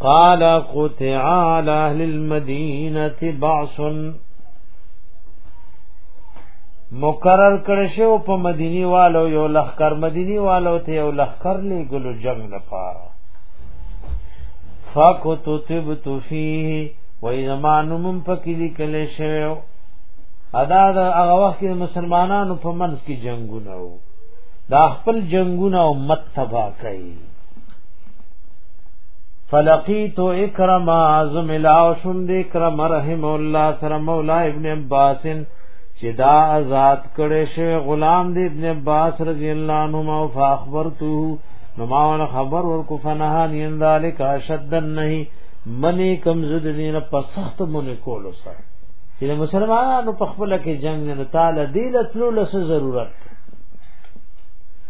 قال قطع على اهل المدينه بعث مقرر کړ شو په مدینی والو یو لخر مدینی والو ته یو لخر لې ګلو جنگ نه پاره فقط تبت فيه وای زمانو مم پکې لیکل شوی ادا دا هغه وخت کې مسلمانانو په منځ کې جنگونه وو دا خپل جنگونه امت تبا کوي فلقیت اکرم اعظم الاو شم د اکرم رحم الله سره مولا ابن عباس چې دا آزاد کړي شو غلام د ابن عباس رضی الله عنهما او فاخبرته نو ما ول خبر ورکو فنها نین ذالک اشد النهی منی کم زد دین په سخت مونږ کولو سره چې مسلمانانو په خپل کې جنگ نه تعالی دی لتلو لسه ضرورت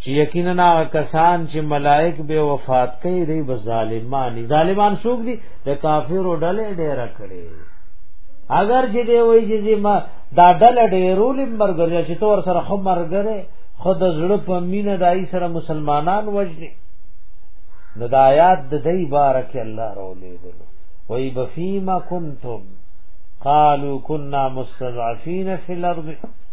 چې یقینا کسان چې ملائک به وفات کوي دی به ظالمان ظالمان شوک دي د کافرو ډلې ډېر کړي اگر چې دی وایي چې ما دا ډلې ډېرول مرګري چې تور سره خو مرګره خود زړه په مینه دای سره مسلمانان وجني نو د آیات د دې بارک الله رولې دل وای بفیما کنتم قالوا كنا مستضعفين في الارض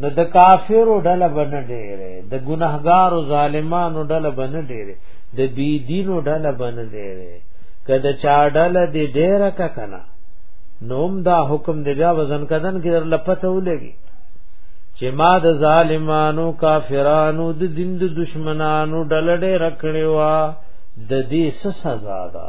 نو د کافرو ډله بنه ډېره د ګناهګارو ظالمانو ډله بنه ډېره د بی دینو ډله بنه ډېره کله چا ډله دې ډېره کا کنه نوم دا حکم دی بیا وزن کدن کې در لپته ولګي چې ما د ظالمانو کافرانو د دین د دشمنانو ډله ډېره کړې وا د دې سزا ده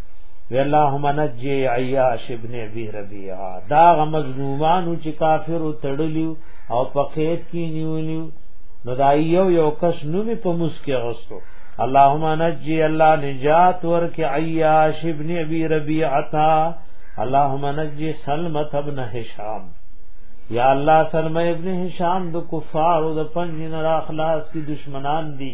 وی اللهم نجی عیاش ابن ابي ربيعه دا غ مظلومانو چې کافر تړلیو او پخیت کی نیولیو نو دا یو یو کس نو می په مسکه غستو اللهم نجی الله نجات ورک عیاش ابن ابي ربيعه اللهم نجی سلمت ابن هشام یا الله سلمہ ابن هشام د کفار او د پنځین را خلاص کی دشمنان دی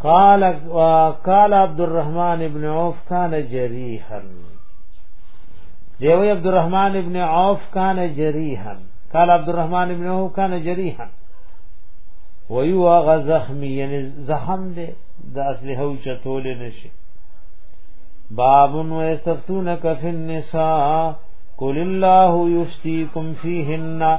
قال وقال عبد الرحمن بن عوف كان جريحا دیوی عبد الرحمن ابن عوف کان جریحا قال عبد الرحمن ابن هو كان جريحا ويوا غزخمي يعني زخم ده د اصله هو چتول نشي باب و استفتون في النساء قل الله يفتيكم فيهن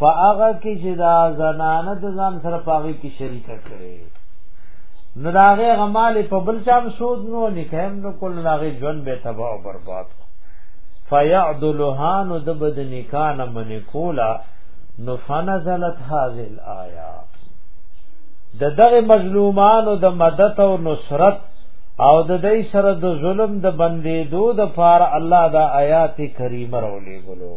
په هغه کې چې دا زنانه د ځان سره پاغي کې شریک کړي نو داغه غمال په بل چام سود نو نکهم نو کول داغه ژوند به تباہ او برباد فیعدلها نو د بد نکان من کولا نو فنزلت هذه الایا د دغه مظلومانو د مدد او نصرت او د دې سره د ظلم د بندې دو د فار الله دا آیات کریمه رولې ګلو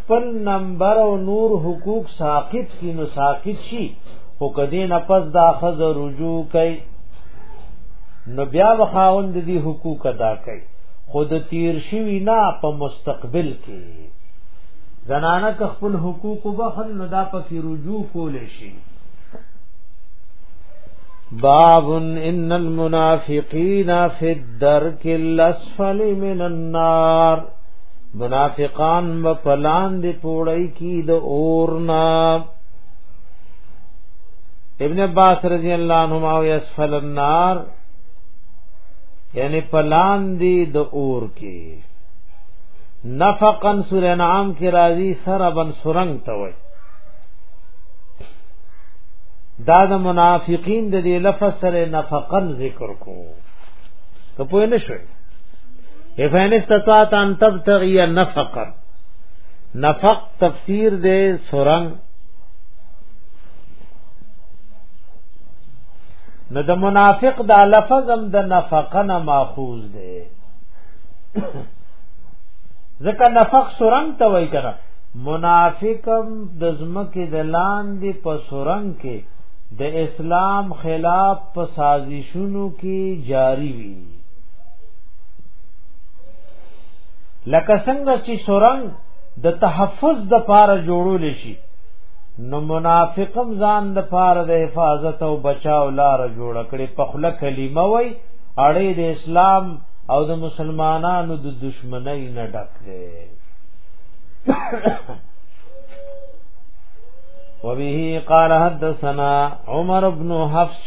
خپل نمبر او نور حقوق ساقط کی نو ساقط شي او کدی نه پس دا خذ رجوع کوي نو بیا وخاوند دي حقوق ادا کوي خود تیر شوی نه په مستقبل کې زنانه که خپل حقوق وبخل نو دا پکې رجوع کول شي باب ان المنافقین فی الدرک الاسفل من النار منافقان و پلان دی پوړی کی د اورنا ابن عباس رضی الله عنهما او اسفل النار یعنی پلان دی د اور کی نفقن سور انعام کی راضی سر بن سرنگ توي دا د منافقین د دې لفظ سره نفقن ذکر کو ته پوه نه شئ افین استطاعت ان تبتغی نفقا نفق تفسیر دے سورنگ نو د منافق دا لفظ هم د نفقه نه ماخوذ دی ځکه نفق سورنګ ته وای کنه منافقم د زمکه د لاندې په سورنګ کې د اسلام خلاف په سازشونو کې جاری وي لکه څنګه چې سورنګ د تحفظ د پاره جوړول شي نو منافقم ځان د پاره د حفاظت او بچاو لار جوړ کړي په خله کلمه وای اړې د اسلام او د مسلمانانو د دشمنی نه ډک دی وبه قال حدثنا عمر بن حفص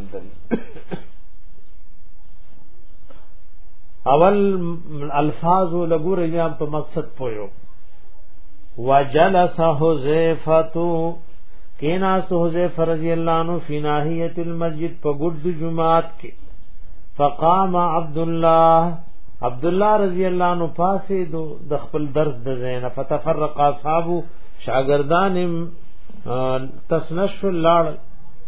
اول الفاظ لګور یا په مقصد پویو وجلس حذیفه کینا حذیفه رضی الله عنه فی ناحیه المسجد په ګډ جمعات کې فقام عبد الله عبد الله رضی الله عنه پاسې د خپل درس د زین فتفرق اصحاب شاګردان تسنش لاړ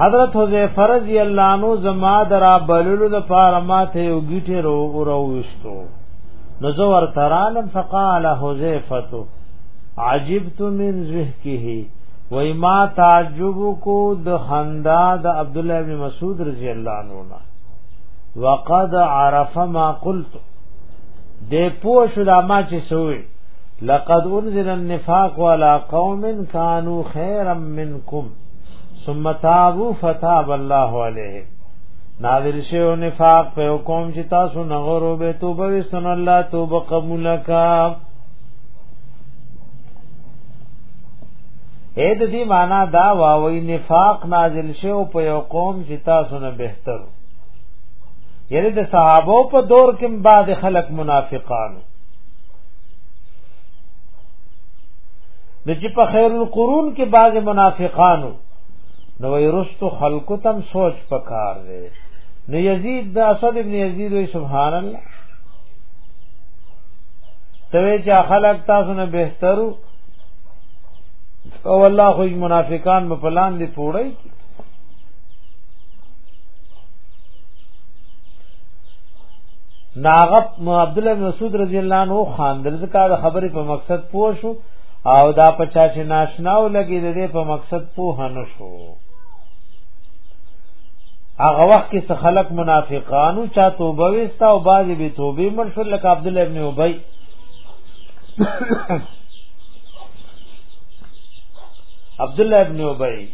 حضرت حذیفه رضی الله عنه زما درا بللو د پاره ماته یو گیټه رو وروشتو نو زه ورترالم فقال حذیفه عجبت من ذهکه وای ما تعجب کو د خندا د عبد الله ابن مسعود رضی الله عنه نه وقد عرف ما قلت د پوه شو دا ما چې سوې لقد انزل النفاق على قوم كانوا خيرا منكم ثم تابو فتاب الله علیه نازل شیو نفاق په حکم چې تاسو نغورو به توبه وسن الله توبه قبول کا اې د دې معنا دا واوي نفاق نازل شیو په یو قوم چې تاسو نه بهتر یعنی د صحابه په دور کې بعد خلک منافقانو نو چې په خیر القرون کې بعض منافقانو نو ویرستو خلقو تم سوچ پکار دی نو یزید د اسد ابن یزید وی سبحان الله توی چې خلق تاسو نه بهترو او الله خو منافقان په پلان دی پوړی ناغب عبد الله بن مسعود رضی الله عنه خاندل زکه د خبرې په مقصد پوه شو او دا پچا چې ناشناو لګي د دې په مقصد پوه نه شو هغه وخت کې څه خلق منافقانو چا توبه وستا او باز به توبه مرشد لکه عبد الله ابن ابي عبد الله ابن ابي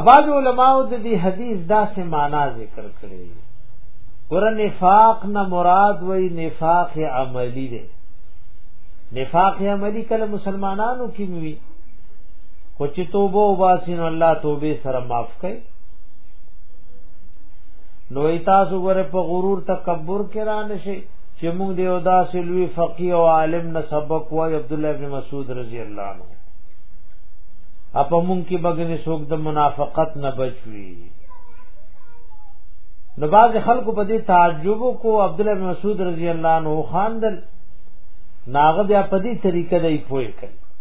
اباظ علماء د دې حدیث داسې معنا ذکر کړی ور نفاق نه مراد وای نفاق عملی دی نفاق عملی کله مسلمانانو کې وی خو چې توبه وباسین الله توبه سره معاف کړي نو تاسو غره په غرور تکبر کې را نشي چې موږ د یو داسې لوی فقيه او عالم نه سبق وای عبد الله ابن مسعود رضی الله عنه اپا مونږ کې بګنې څوک د منافقت نه بچوي نو باز خلکو په دې تعجب کو عبد الله بن مسعود رضی الله عنه خواندل ناغه بیا په دې طریقه دی پوي کړ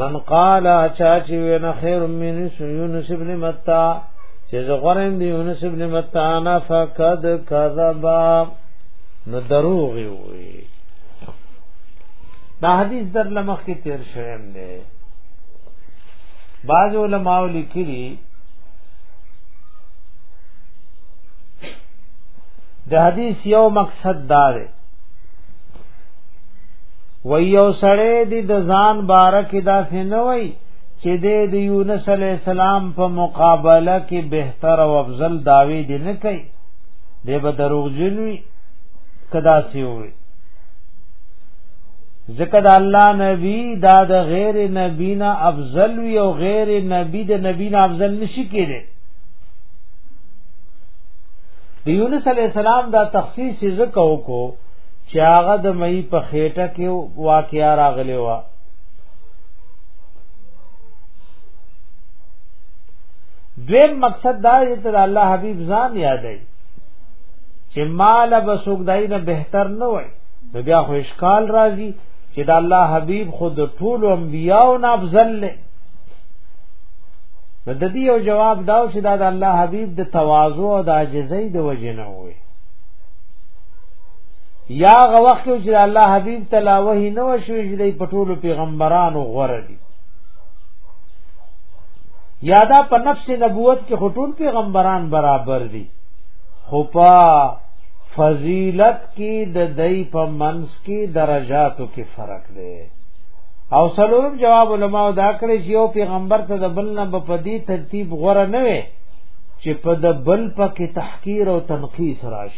من قال چا چې وینا خیر من یونس ابن متا چې زغورم دی یونس ابن متا انا فقد کذبا نو دروغ وي دا حدیث در لمخ کې تیر شوم دی بعض علماء لیکلي د حدیث یو مقصد دار دی وی یو سړی دی د ځان بارک دا سنوي چې د یونس علی السلام په مقابله کې بهتر او افضل داوی دی نه کوي دی به دروغ جنوي کدا سی وي ذکر د الله نبی دا د غیر نبی نه افضل وی او غیر نبی د نبی نه افضل نشي کېږي د یونس علی السلام دا تخصیص ذکر وکړو چې هغه د مئی په خېټه کې واقعیا راغلی و دویم مقصد دا دی چې الله حبیب ځان یادای چې مال بسوګ دای نه بهتر نه وای نو بیا خو اشکال راځي چې دا الله حبیب خود ټول انبیاء او افضل له نو د دې یو جواب داو چې دا د الله حبیب د تواضع او د عاجزۍ د وجې نه وي یا غوخت چې الله حبیب تعالی وحی نو شوې چې د پټولو پیغمبرانو غوړه دي یادا په نفس نبوت کې خطول پیغمبران برابر دي خپا فضیلت کې د دای په منس کې درجاتو کې فرق دی او سلورم جواب علما دا کړی چې یو پیغمبر ته د بل نه په دې ترتیب غوړه نه وي چې په د بل په کې تحقیر او تنقیس راشي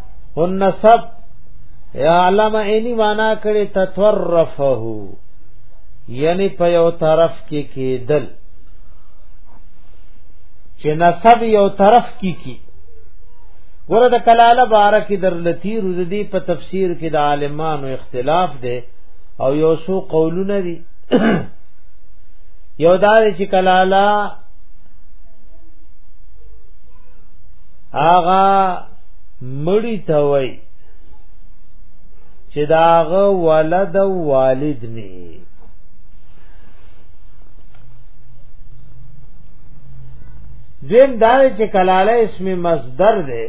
النسب اعلم عینی معنا کړي تطرفه یعنی په یو طرف کې کېدل چې نسب یو طرف کې کی ګوره د کلاله بارک درلتی رزدی په تفسیر کې د عالمانو اختلاف دی او یو سو قولونه دي یو دا چې کلاله آغا مړی ته وای چې داغه ولد او والد نه دیم دا چې کلاله اسم مصدر دی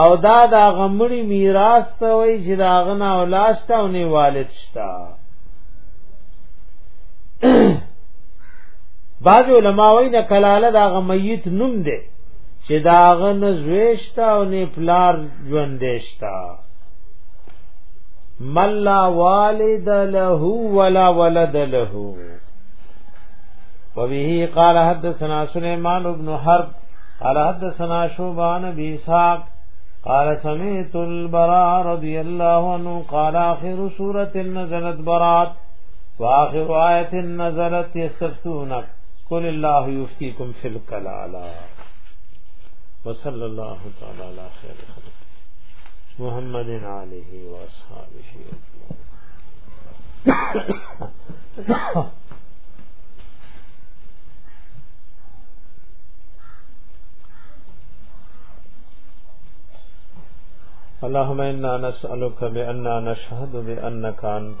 او دا د غمړي میراث ته وای چې دا غنا اولاد ته او نه والد شته بعض علما وایي نه کلاله دا غمیت نوم دی چې دا غن زويشتا او نه پلار ژوند دیشتا ملا والد له ولا ولد له وبه قال حدثنا سليمان بن حرب قال حدثنا شوبان بن اسحاق قال سمعت البراء رضي الله عنه قال آخر سورة نزلت برات وآخر آية نزلت يستفتونك قل الله يفتيكم في الكلالة وصلى الله تعالى على خير خلقه محمد عليه واصحابه اجمعين اللهم انا نسالك باننا نشهد بانك انت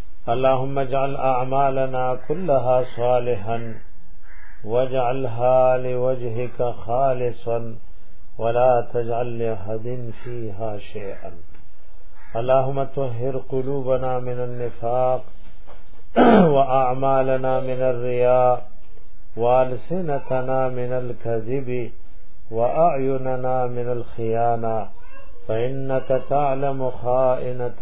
اللهم اجعل اعمالنا كلها صالحا واجعلها لوجهك خالصا ولا تجعل لأحد فيها شيئا اللهم طهر قلوبنا من النفاق واعمالنا من الرياء والسنتنا من الكذب واعيننا من الخيانه فانك تعلم خائنه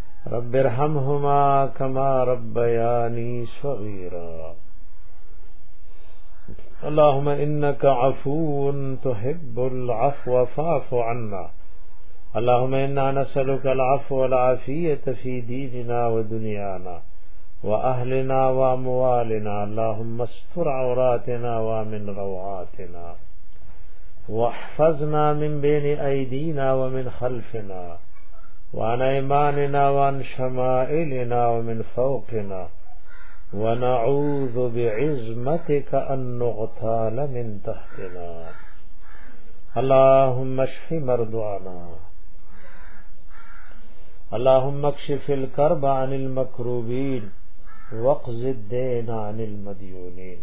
رب ارحمهما كما ربياني صغيرا اللهم إنك عفو تحب العفو فاعف عنا اللهم إنا نسألك العفو والعافية في ديننا ودنيانا وأهلنا وأموالنا اللهم استر عوراتنا ومن روعاتنا واحفظنا من بين أيدينا ومن خلفنا وعن أيماننا وعن شمائلنا ومن فوقنا ونعوذ بعزمتك أن نغتال من تحتنا اللهم اشف مرضانا اللهم اكشف الكرب عن المكروبين وقز الدين عن المديونين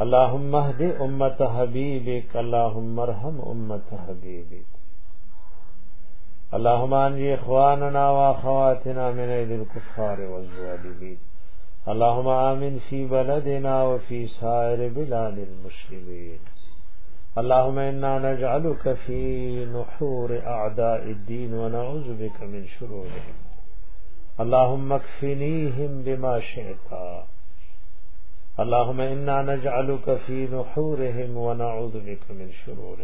اللهم اهد امه حبيبك اللهم ارحم امه حبيبك اللهم انجي اخواننا واخواتنا من ايد الكفار والظالمين اللهم امن في بلدنا وفي سائر بلاد المسلمين اللهم انا نجعلك في نحور اعداء الدين ونعوذ بك من شرورهم اللهم اكفنيهم بما شئت اللهم انا نجعلك في نحورهم ونعوذ بك من شرورهم